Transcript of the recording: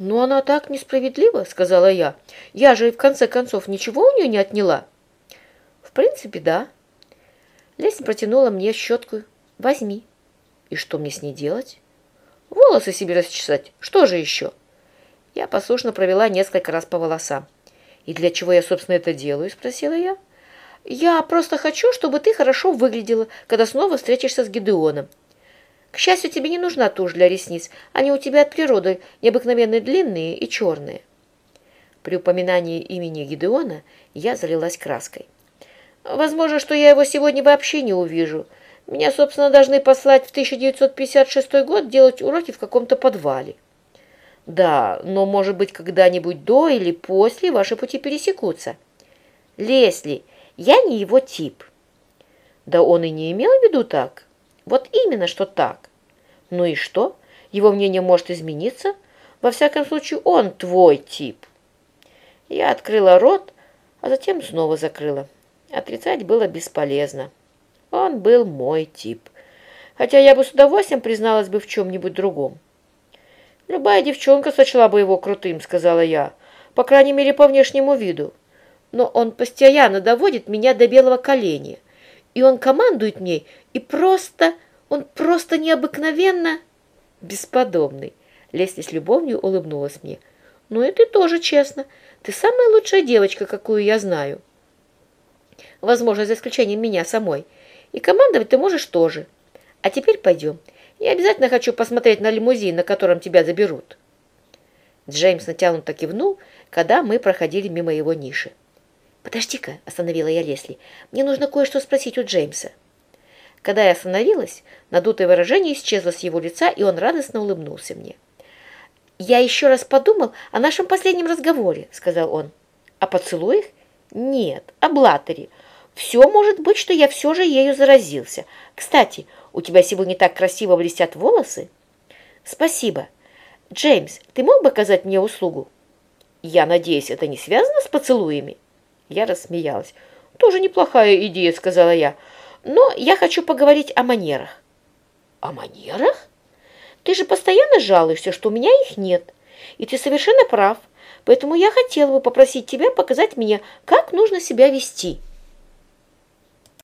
«Ну, она так несправедлива», — сказала я. «Я же, в конце концов, ничего у нее не отняла». «В принципе, да». Леся протянула мне щетку. «Возьми». «И что мне с ней делать?» «Волосы себе расчесать. Что же еще?» Я послушно провела несколько раз по волосам. «И для чего я, собственно, это делаю?» — спросила я. «Я просто хочу, чтобы ты хорошо выглядела, когда снова встретишься с Гидеоном. К счастью, тебе не нужна тушь для ресниц. Они у тебя от природы необыкновенно длинные и черные. При упоминании имени Гидеона я залилась краской. Возможно, что я его сегодня вообще не увижу. Меня, собственно, должны послать в 1956 год делать уроки в каком-то подвале. Да, но, может быть, когда-нибудь до или после ваши пути пересекутся. Лесли, я не его тип. Да он и не имел в виду так. Вот именно, что так. Ну и что? Его мнение может измениться? Во всяком случае, он твой тип. Я открыла рот, а затем снова закрыла. Отрицать было бесполезно. Он был мой тип. Хотя я бы с удовольствием призналась бы в чем-нибудь другом. «Любая девчонка сочла бы его крутым», — сказала я. «По крайней мере, по внешнему виду. Но он постоянно доводит меня до белого коленя и он командует мне, и просто, он просто необыкновенно бесподобный. Лесли с любовью улыбнулась мне. Ну и ты тоже честно. Ты самая лучшая девочка, какую я знаю. Возможно, за исключением меня самой. И командовать ты можешь тоже. А теперь пойдем. Я обязательно хочу посмотреть на лимузин, на котором тебя заберут. Джеймс натянуто кивнул, когда мы проходили мимо его ниши. «Подожди-ка», — остановила я Лесли, — «мне нужно кое-что спросить у Джеймса». Когда я остановилась, надутое выражение исчезло с его лица, и он радостно улыбнулся мне. «Я еще раз подумал о нашем последнем разговоре», — сказал он. «О поцелуях? Нет, о Блаттере. Все может быть, что я все же ею заразился. Кстати, у тебя сегодня так красиво блестят волосы». «Спасибо. Джеймс, ты мог бы оказать мне услугу?» «Я надеюсь, это не связано с поцелуями?» Я рассмеялась. «Тоже неплохая идея», — сказала я. «Но я хочу поговорить о манерах». «О манерах? Ты же постоянно жалуешься, что у меня их нет. И ты совершенно прав. Поэтому я хотела бы попросить тебя показать мне, как нужно себя вести».